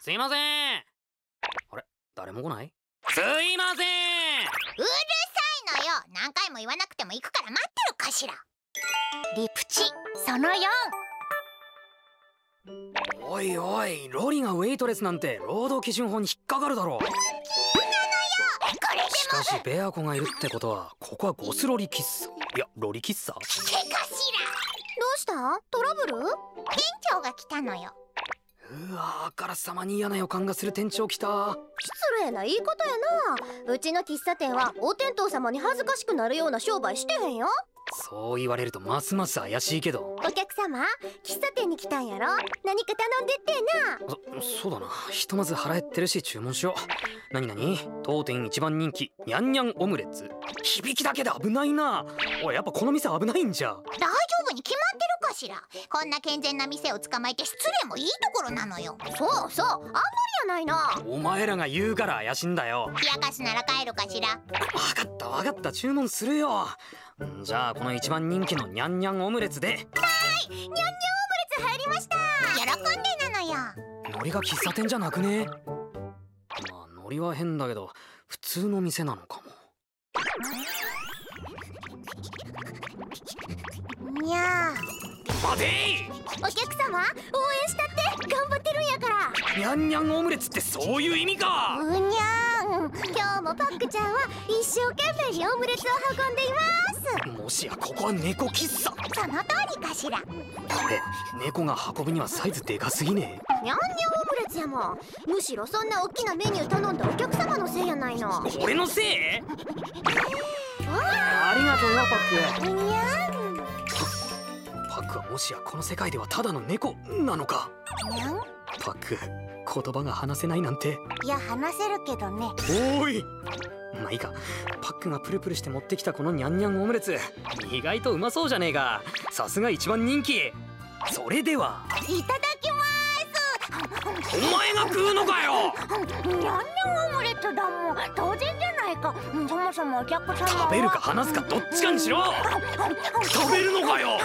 すいません。あれ？誰も来ない？すいません。うるさいのよ。何回も言わなくても行くから待ってるかしら。リプチその4おいおいロリがウェイトレスなんて労働基準法に引っかかるだろ。これでしかしベアコがいるってことはここはゴスロリ喫茶いやロリ喫茶も手かしら。どうした？トラブル？店長が来たのようわあからさまに嫌な予感がする店長来た。失礼な言い方やな。うちの喫茶店はお天道様に恥ずかしくなるような商売してへんよ。そう言われるとますます怪しいけど。お客様喫茶店に来たんやろ？何か頼んでってな。そそうだな。ひとまず腹減ってるし注文しよう。何何当店一番人気。ニャンニャンオムレツ。響きだけで危ないな。おいやっぱこの店危ないんじゃ。大丈夫に決まってるかしら。こんな健全な店を捕まえて失礼もいいところなのよ。そうそう。あんまりやないな。お前らが言うから怪しいんだよ。冷やかすなら帰るかしら。わかったわかった。注文するよ。んじゃあこの一番人気のニャンニャンオムレツで。ニャンニャンオムレツ入りました。喜んでなのよ。海苔が喫茶店じゃなくね？まあ海苔は変だけど普通の店なのかも待てお客様応援したって頑張ってるんやから。いニャンニャンオムレツってそういう意味か。うにゃん。今日もパックちゃんは一生懸命にオムレツを運んでいます。もしやここは猫喫茶。こその通りかしら。れ猫が運ぶにはサイズでかすぎね。にゃんにゃんオムレツやもん。むしろそんな大きなメニュー頼んだお客様のせいやないの。え俺のせい？ありがとうよパッうにゃんはもしやこの世界ではただの猫なのか？にゃん？パック言葉が話せないなんて。いや話せるけどね。おい！まあいいか。パックがプルプルして持ってきたこのニャンニャンオムレツ。意外とうまそうじゃねえか。さすが一番人気。それでは。いただきます。お前が食うのかよ！ニャンニャンオムレツだもん。当然じゃないかそもそもお客様は食べるか話すかどっちかにしろ。食べるのかよ